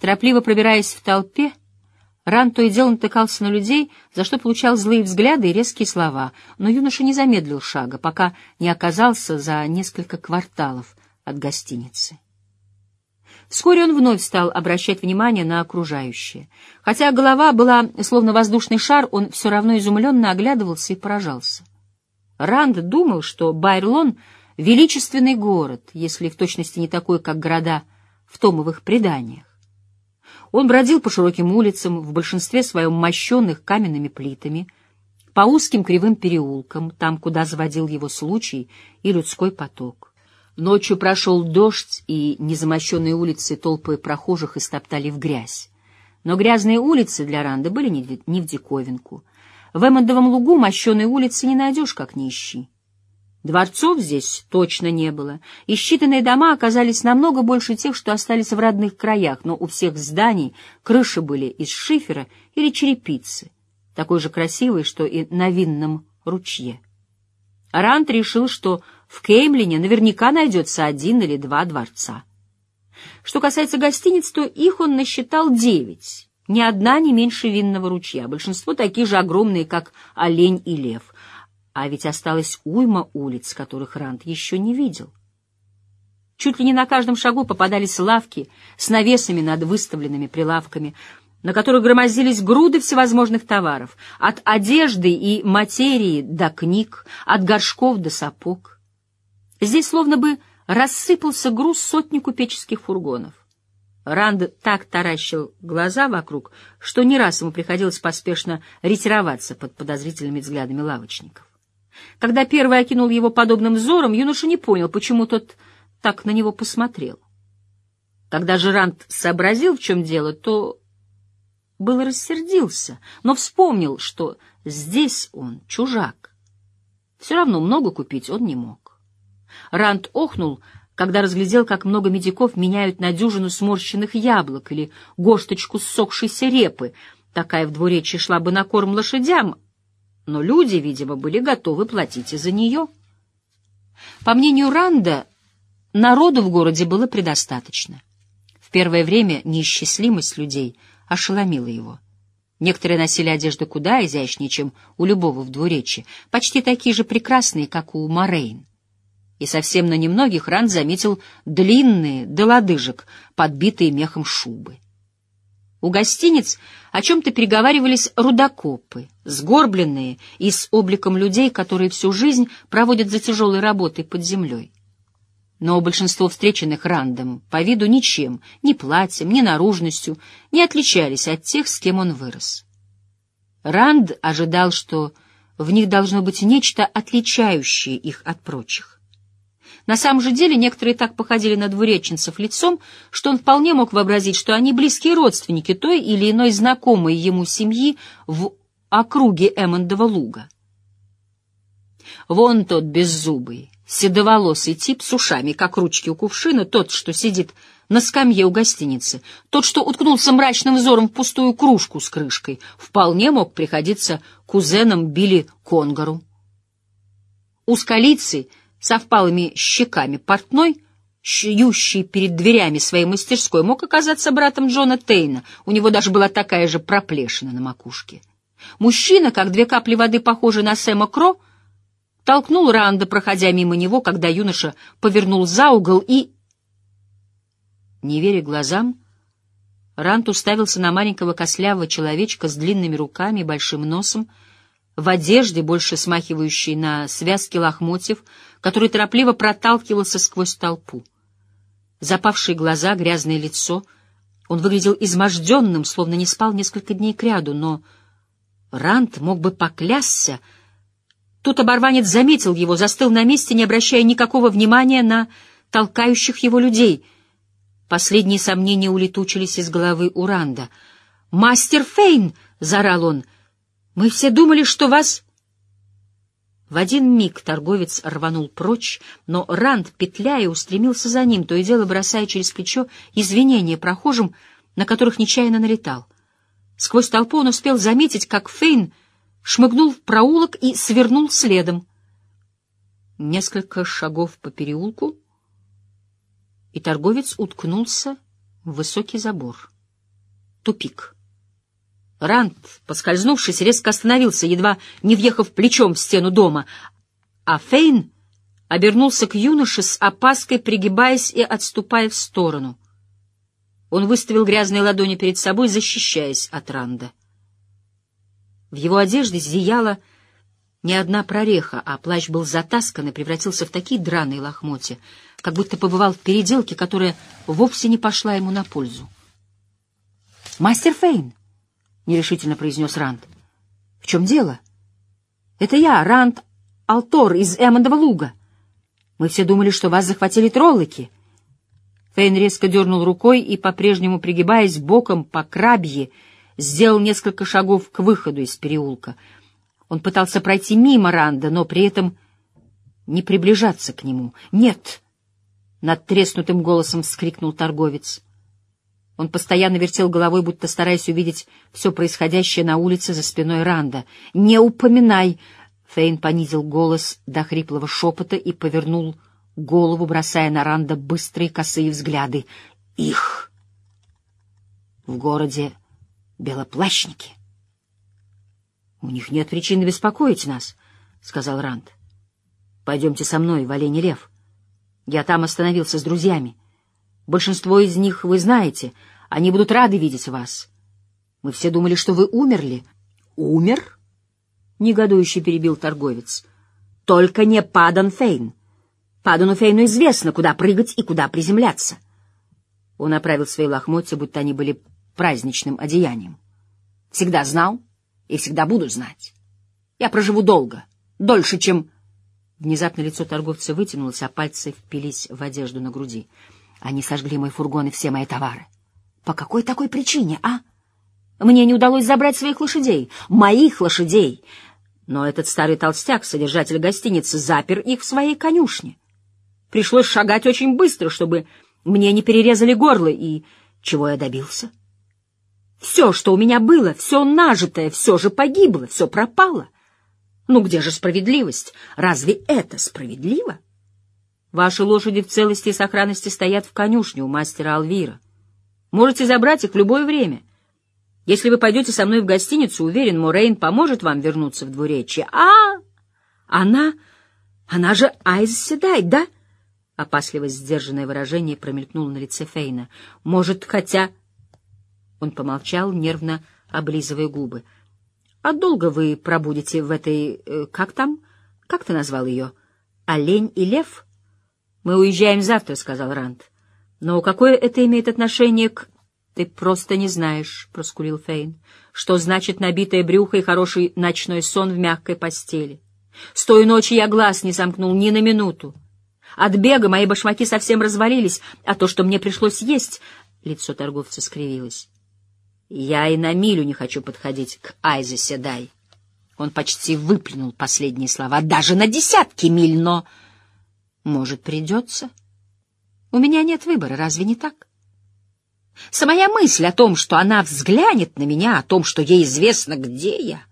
Торопливо пробираясь в толпе, Ран то и дело натыкался на людей, за что получал злые взгляды и резкие слова, но юноша не замедлил шага, пока не оказался за несколько кварталов от гостиницы. Вскоре он вновь стал обращать внимание на окружающее. Хотя голова была словно воздушный шар, он все равно изумленно оглядывался и поражался. Ранд думал, что Байрлон — величественный город, если в точности не такой, как города в томовых преданиях. Он бродил по широким улицам, в большинстве своем мощенных каменными плитами, по узким кривым переулкам, там, куда заводил его случай и людской поток. Ночью прошел дождь, и незамощенные улицы толпы прохожих истоптали в грязь. Но грязные улицы для Ранда были не в диковинку. В Эммондовом лугу мощеные улицы не найдешь, как ни ищи. Дворцов здесь точно не было, и считанные дома оказались намного больше тех, что остались в родных краях, но у всех зданий крыши были из шифера или черепицы, такой же красивой, что и на винном ручье. Рант решил, что в Кеймлине наверняка найдется один или два дворца. Что касается гостиниц, то их он насчитал девять, ни одна не меньше винного ручья, большинство такие же огромные, как олень и лев — а ведь осталась уйма улиц, которых Рант еще не видел. Чуть ли не на каждом шагу попадались лавки с навесами над выставленными прилавками, на которых громозились груды всевозможных товаров, от одежды и материи до книг, от горшков до сапог. Здесь словно бы рассыпался груз сотни купеческих фургонов. Ранд так таращил глаза вокруг, что не раз ему приходилось поспешно ретироваться под подозрительными взглядами лавочников. Когда первый окинул его подобным взором, юноша не понял, почему тот так на него посмотрел. Когда же Рант сообразил, в чем дело, то был рассердился, но вспомнил, что здесь он чужак. Все равно много купить он не мог. Рант охнул, когда разглядел, как много медиков меняют на дюжину сморщенных яблок или горсточку ссохшейся репы. Такая в двуречии шла бы на корм лошадям, но люди, видимо, были готовы платить и за нее. По мнению Ранда, народу в городе было предостаточно. В первое время неисчислимость людей ошеломила его. Некоторые носили одежды куда изящнее, чем у любого в двуречье, почти такие же прекрасные, как у Морейн. И совсем на немногих Ранд заметил длинные, до лодыжек, подбитые мехом шубы. У гостиниц о чем-то переговаривались рудокопы, сгорбленные и с обликом людей, которые всю жизнь проводят за тяжелой работой под землей. Но большинство встреченных Рандом по виду ничем, ни платьем, ни наружностью, не отличались от тех, с кем он вырос. Ранд ожидал, что в них должно быть нечто, отличающее их от прочих. На самом же деле некоторые так походили на двуреченцев лицом, что он вполне мог вообразить, что они близкие родственники той или иной знакомой ему семьи в округе Эммондова луга. Вон тот беззубый, седоволосый тип с ушами, как ручки у кувшина, тот, что сидит на скамье у гостиницы, тот, что уткнулся мрачным взором в пустую кружку с крышкой, вполне мог приходиться кузеном Билли Конгару. У скалицы со впалыми щеками портной, шьющий перед дверями своей мастерской, мог оказаться братом Джона Тейна, у него даже была такая же проплешина на макушке. Мужчина, как две капли воды, похожий на Сэма Кро, толкнул Ранда, проходя мимо него, когда юноша повернул за угол и... Не веря глазам, Ранд уставился на маленького кослявого человечка с длинными руками и большим носом, в одежде, больше смахивающей на связки лохмотьев, который торопливо проталкивался сквозь толпу. Запавшие глаза, грязное лицо. Он выглядел изможденным, словно не спал несколько дней кряду, но Рант мог бы поклясться. Тут оборванец заметил его, застыл на месте, не обращая никакого внимания на толкающих его людей. Последние сомнения улетучились из головы Уранда. «Мастер Фейн!» — заорал он. «Мы все думали, что вас...» В один миг торговец рванул прочь, но Ранд, петляя, устремился за ним, то и дело бросая через плечо извинения прохожим, на которых нечаянно налетал. Сквозь толпу он успел заметить, как Фейн шмыгнул в проулок и свернул следом. Несколько шагов по переулку, и торговец уткнулся в высокий забор. тупик. Ранд, поскользнувшись, резко остановился, едва не въехав плечом в стену дома, а Фейн обернулся к юноше с опаской, пригибаясь и отступая в сторону. Он выставил грязные ладони перед собой, защищаясь от Ранда. В его одежде зияла не одна прореха, а плащ был затаскан и превратился в такие драные лохмотья, как будто побывал в переделке, которая вовсе не пошла ему на пользу. «Мастер Фейн!» — нерешительно произнес Ранд. «В чем дело?» «Это я, Ранд Алтор из Эммондова луга. Мы все думали, что вас захватили троллоки». Фейн резко дернул рукой и, по-прежнему пригибаясь боком по крабье, сделал несколько шагов к выходу из переулка. Он пытался пройти мимо Ранда, но при этом не приближаться к нему. «Нет!» — над треснутым голосом вскрикнул торговец. Он постоянно вертел головой, будто стараясь увидеть все происходящее на улице за спиной Ранда. «Не упоминай!» Фейн понизил голос до хриплого шепота и повернул голову, бросая на Ранда быстрые косые взгляды. «Их!» В городе белоплащники. — У них нет причины беспокоить нас, — сказал Ранд. — Пойдемте со мной в Олене Лев. Я там остановился с друзьями. Большинство из них вы знаете, они будут рады видеть вас. Мы все думали, что вы умерли. — Умер? — негодующе перебил торговец. — Только не Падан Фейн. Падану Фейну известно, куда прыгать и куда приземляться. Он оправил свои лохмотья, будто они были праздничным одеянием. Всегда знал и всегда буду знать. Я проживу долго, дольше, чем... Внезапно лицо торговца вытянулось, а пальцы впились в одежду на груди. Они сожгли мой фургон и все мои товары. По какой такой причине, а? Мне не удалось забрать своих лошадей, моих лошадей. Но этот старый толстяк, содержатель гостиницы, запер их в своей конюшне. Пришлось шагать очень быстро, чтобы мне не перерезали горло, и чего я добился? Все, что у меня было, все нажитое, все же погибло, все пропало. Ну где же справедливость? Разве это справедливо? Ваши лошади в целости и сохранности стоят в конюшне у мастера Алвира. Можете забрать их в любое время. Если вы пойдете со мной в гостиницу, уверен, Морейн поможет вам вернуться в двуречье. А, она... она же Айз Седай, да? Опасливо сдержанное выражение промелькнуло на лице Фейна. Может, хотя... Он помолчал, нервно облизывая губы. — А долго вы пробудете в этой... Э, как там? Как ты назвал ее? Олень и лев? — Мы уезжаем завтра, — сказал Ранд. — Но какое это имеет отношение к... — Ты просто не знаешь, — проскулил Фейн, — что значит набитое брюхо и хороший ночной сон в мягкой постели. С той ночи я глаз не сомкнул ни на минуту. От бега мои башмаки совсем развалились, а то, что мне пришлось есть... Лицо торговца скривилось. Я и на милю не хочу подходить к Айзе Седай. Он почти выплюнул последние слова. Даже на десятки миль, но... Может, придется? У меня нет выбора, разве не так? Самая мысль о том, что она взглянет на меня, о том, что ей известно, где я...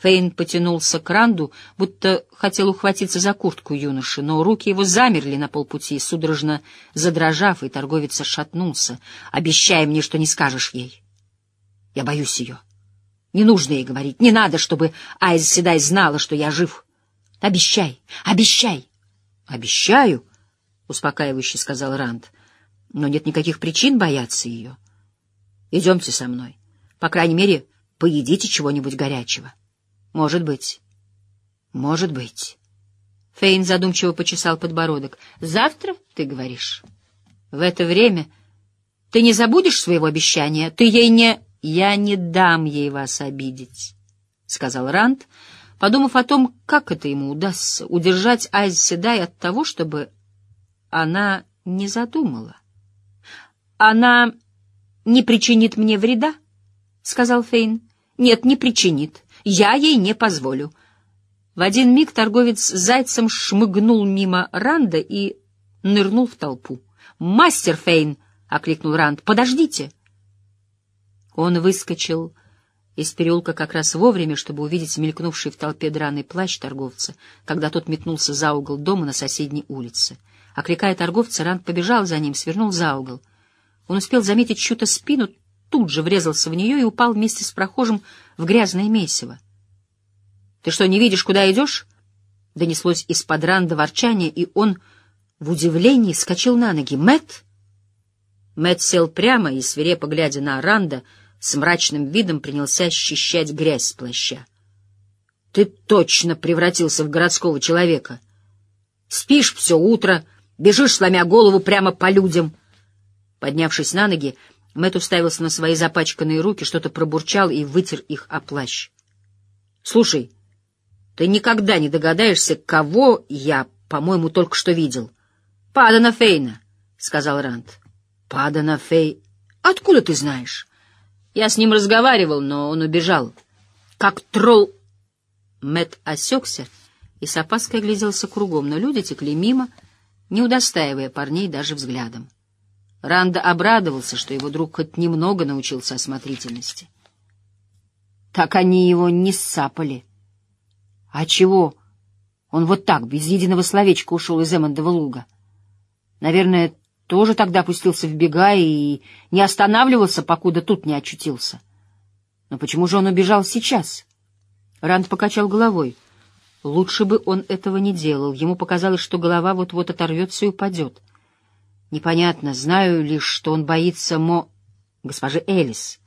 Фейн потянулся к Ранду, будто хотел ухватиться за куртку юноши, но руки его замерли на полпути, судорожно задрожав, и торговец шатнулся, обещая мне, что не скажешь ей. Я боюсь ее. Не нужно ей говорить. Не надо, чтобы Айз Седай знала, что я жив. Обещай, обещай. Обещаю, — успокаивающе сказал Ранд. Но нет никаких причин бояться ее. Идемте со мной. По крайней мере, поедите чего-нибудь горячего. Может быть. Может быть. Фейн задумчиво почесал подбородок. Завтра, ты говоришь? В это время ты не забудешь своего обещания? Ты ей не... «Я не дам ей вас обидеть», — сказал Ранд, подумав о том, как это ему удастся удержать Айз Седай от того, чтобы она не задумала. «Она не причинит мне вреда?» — сказал Фейн. «Нет, не причинит. Я ей не позволю». В один миг торговец зайцем шмыгнул мимо Ранда и нырнул в толпу. «Мастер Фейн!» — окликнул Ранд. «Подождите!» Он выскочил из переулка как раз вовремя, чтобы увидеть мелькнувший в толпе драный плащ торговца, когда тот метнулся за угол дома на соседней улице. Окликая торговца, Ранд побежал за ним, свернул за угол. Он успел заметить чью-то спину тут же врезался в нее и упал вместе с прохожим в грязное месиво. — Ты что, не видишь, куда идешь? — донеслось из-под ранда ворчания, и он в удивлении вскочил на ноги. Мэт! Мэт сел прямо и, свирепо глядя на Ранда, с мрачным видом принялся ощущать грязь с плаща. — Ты точно превратился в городского человека. Спишь все утро, бежишь, сломя голову прямо по людям. Поднявшись на ноги, Мэт уставился на свои запачканные руки, что-то пробурчал и вытер их о плащ. — Слушай, ты никогда не догадаешься, кого я, по-моему, только что видел. — Падана Фейна, — сказал Ранд. — Падана Фей... Откуда ты знаешь? Я с ним разговаривал, но он убежал. Как тролл... Мэт осекся и с опаской огляделся кругом, но люди текли мимо, не удостаивая парней даже взглядом. Ранда обрадовался, что его друг хоть немного научился осмотрительности. Так они его не сцапали. А чего? Он вот так, без единого словечка, ушел из Эммондова луга. Наверное, тоже тогда опустился в бега и не останавливался, покуда тут не очутился. Но почему же он убежал сейчас? Ранд покачал головой. Лучше бы он этого не делал. Ему показалось, что голова вот-вот оторвется и упадет. Непонятно, знаю лишь, что он боится Мо... госпожи Элис.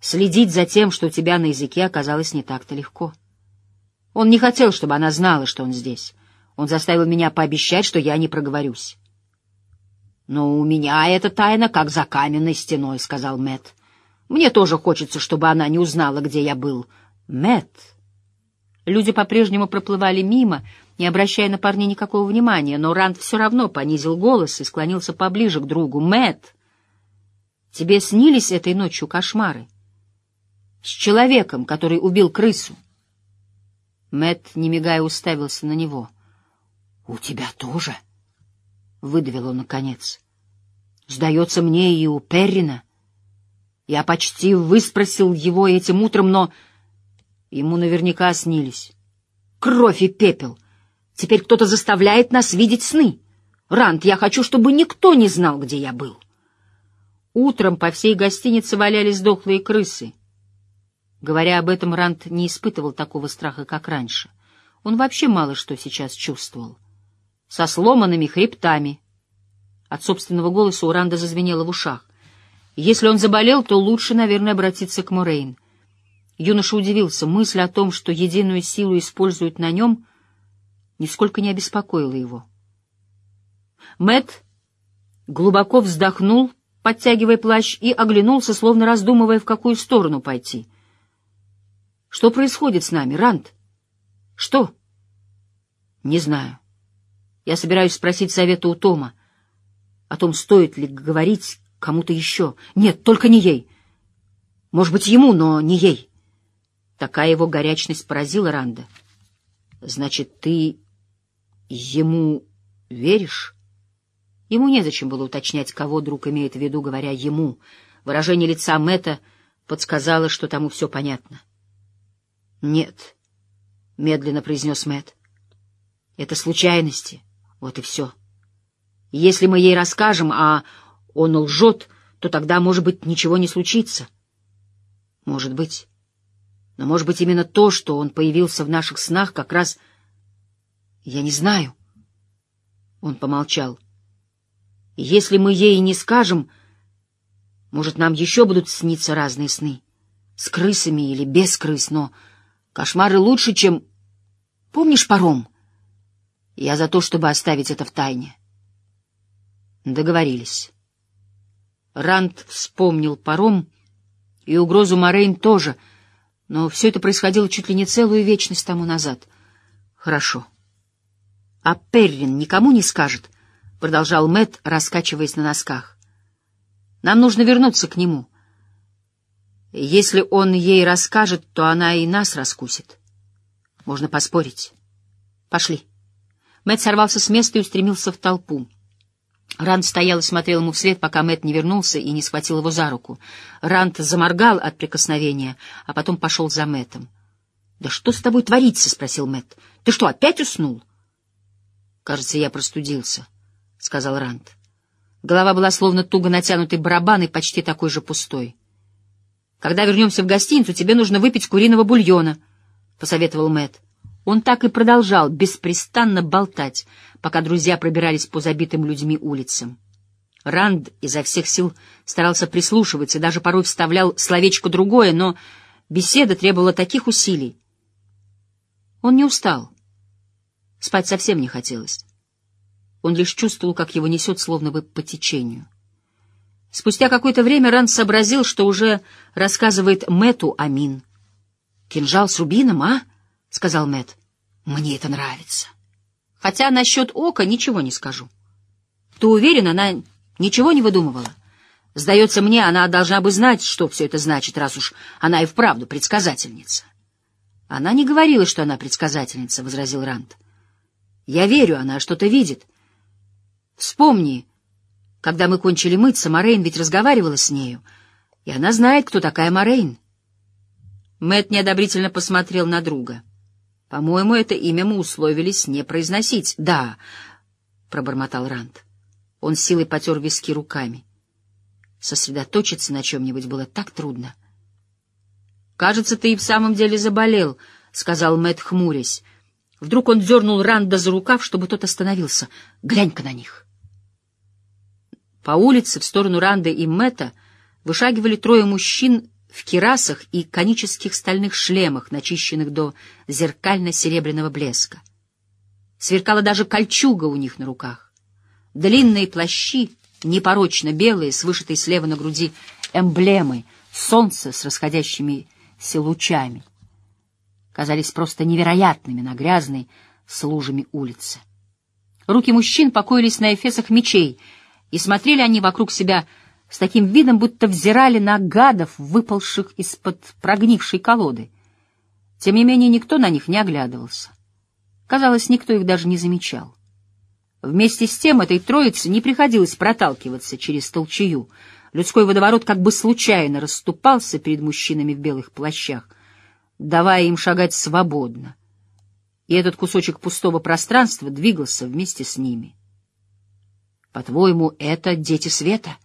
Следить за тем, что у тебя на языке, оказалось не так-то легко. Он не хотел, чтобы она знала, что он здесь. Он заставил меня пообещать, что я не проговорюсь. «Но у меня эта тайна как за каменной стеной», — сказал Мэт. «Мне тоже хочется, чтобы она не узнала, где я был». Мэт. Люди по-прежнему проплывали мимо, не обращая на парня никакого внимания, но Ранд все равно понизил голос и склонился поближе к другу. Мэт, тебе снились этой ночью кошмары? С человеком, который убил крысу?» Мэт, не мигая, уставился на него. «У тебя тоже?» — выдавил он наконец. «Сдается мне и у Перрина. Я почти выспросил его этим утром, но ему наверняка снились. Кровь и пепел. Теперь кто-то заставляет нас видеть сны. Рант, я хочу, чтобы никто не знал, где я был». Утром по всей гостинице валялись дохлые крысы. Говоря об этом, Рант не испытывал такого страха, как раньше. Он вообще мало что сейчас чувствовал со сломанными хребтами. От собственного голоса у Ранда зазвенело в ушах. Если он заболел, то лучше, наверное, обратиться к Морейн. Юноша удивился. Мысль о том, что единую силу используют на нем, нисколько не обеспокоила его. Мэт глубоко вздохнул, подтягивая плащ, и оглянулся, словно раздумывая, в какую сторону пойти. — Что происходит с нами, Ранд? — Что? — Не знаю. Я собираюсь спросить совета у Тома о том, стоит ли говорить кому-то еще. Нет, только не ей. Может быть, ему, но не ей. Такая его горячность поразила Ранда. Значит, ты ему веришь? Ему незачем было уточнять, кого друг имеет в виду, говоря «ему». Выражение лица Мэтта подсказало, что тому все понятно. «Нет», — медленно произнес Мэтт, — «это случайности». Вот и все. Если мы ей расскажем, а он лжет, то тогда, может быть, ничего не случится. Может быть. Но, может быть, именно то, что он появился в наших снах, как раз... Я не знаю. Он помолчал. Если мы ей не скажем, может, нам еще будут сниться разные сны. С крысами или без крыс, но кошмары лучше, чем... Помнишь паром? — я за то, чтобы оставить это в тайне. Договорились. Ранд вспомнил паром и угрозу Морейн тоже, но все это происходило чуть ли не целую вечность тому назад. Хорошо. А Перрин никому не скажет, — продолжал Мэт, раскачиваясь на носках. Нам нужно вернуться к нему. Если он ей расскажет, то она и нас раскусит. Можно поспорить. Пошли. Мэт сорвался с места и устремился в толпу. Ранд стоял и смотрел ему вслед, пока Мэт не вернулся и не схватил его за руку. Ранд заморгал от прикосновения, а потом пошел за Мэтом. Да что с тобой творится? — спросил Мэт. Ты что, опять уснул? — Кажется, я простудился, — сказал Ранд. Голова была словно туго натянутый барабан и почти такой же пустой. «Когда вернемся в гостиницу, тебе нужно выпить куриного бульона», — посоветовал Мэт. Он так и продолжал беспрестанно болтать, пока друзья пробирались по забитым людьми улицам. Ранд изо всех сил старался прислушиваться даже порой вставлял словечко другое, но беседа требовала таких усилий. Он не устал. Спать совсем не хотелось. Он лишь чувствовал, как его несет словно бы по течению. Спустя какое-то время Ранд сообразил, что уже рассказывает Мэту Амин. «Кинжал с рубином, а?» — сказал Мэт. «Мне это нравится. Хотя насчет ока ничего не скажу. Ты уверен, она ничего не выдумывала? Сдается мне, она должна бы знать, что все это значит, раз уж она и вправду предсказательница». «Она не говорила, что она предсказательница», — возразил Ранд. «Я верю, она что-то видит». Вспомни, когда мы кончили мыться, Морейн ведь разговаривала с нею, и она знает, кто такая Морейн. Мэт неодобрительно посмотрел на друга. По-моему, это имя мы условились не произносить. Да, пробормотал Ранд. Он силой потер виски руками. Сосредоточиться на чем-нибудь было так трудно. Кажется, ты и в самом деле заболел, сказал Мэт, хмурясь. Вдруг он дернул Ранда за рукав, чтобы тот остановился. Глянь-ка на них. По улице в сторону Ранды и Мэтта вышагивали трое мужчин в кирасах и конических стальных шлемах, начищенных до зеркально-серебряного блеска. Сверкала даже кольчуга у них на руках. Длинные плащи, непорочно белые, с вышитой слева на груди эмблемой, солнце с расходящимися лучами, казались просто невероятными на грязной с лужами улице. Руки мужчин покоились на эфесах мечей — и смотрели они вокруг себя с таким видом, будто взирали на гадов, выпалших из-под прогнившей колоды. Тем не менее, никто на них не оглядывался. Казалось, никто их даже не замечал. Вместе с тем этой троице не приходилось проталкиваться через толчую. Людской водоворот как бы случайно расступался перед мужчинами в белых плащах, давая им шагать свободно. И этот кусочек пустого пространства двигался вместе с ними. «По-твоему, это дети света?» —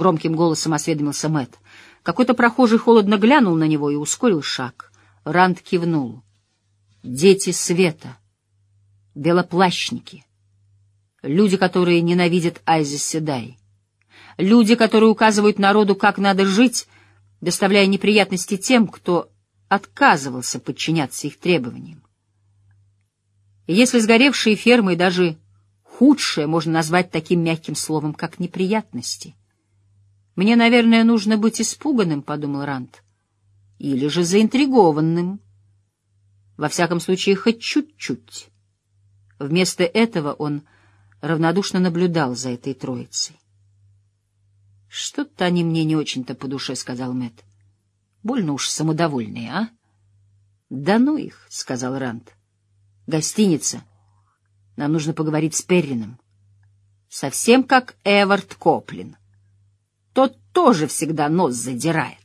громким голосом осведомился Мэт. Какой-то прохожий холодно глянул на него и ускорил шаг. Ранд кивнул. «Дети света. Белоплащники. Люди, которые ненавидят Айзис Седай. Люди, которые указывают народу, как надо жить, доставляя неприятности тем, кто отказывался подчиняться их требованиям. Если сгоревшие фермы и даже худшее можно назвать таким мягким словом, как неприятности. «Мне, наверное, нужно быть испуганным», — подумал Рант, — «или же заинтригованным. Во всяком случае, хоть чуть-чуть». Вместо этого он равнодушно наблюдал за этой троицей. «Что-то они мне не очень-то по душе», — сказал Мэт. «Больно уж самодовольные, а?» «Да ну их», — сказал Рант. «Гостиница» Нам нужно поговорить с Перрином. Совсем как Эвард Коплин. Тот тоже всегда нос задирает.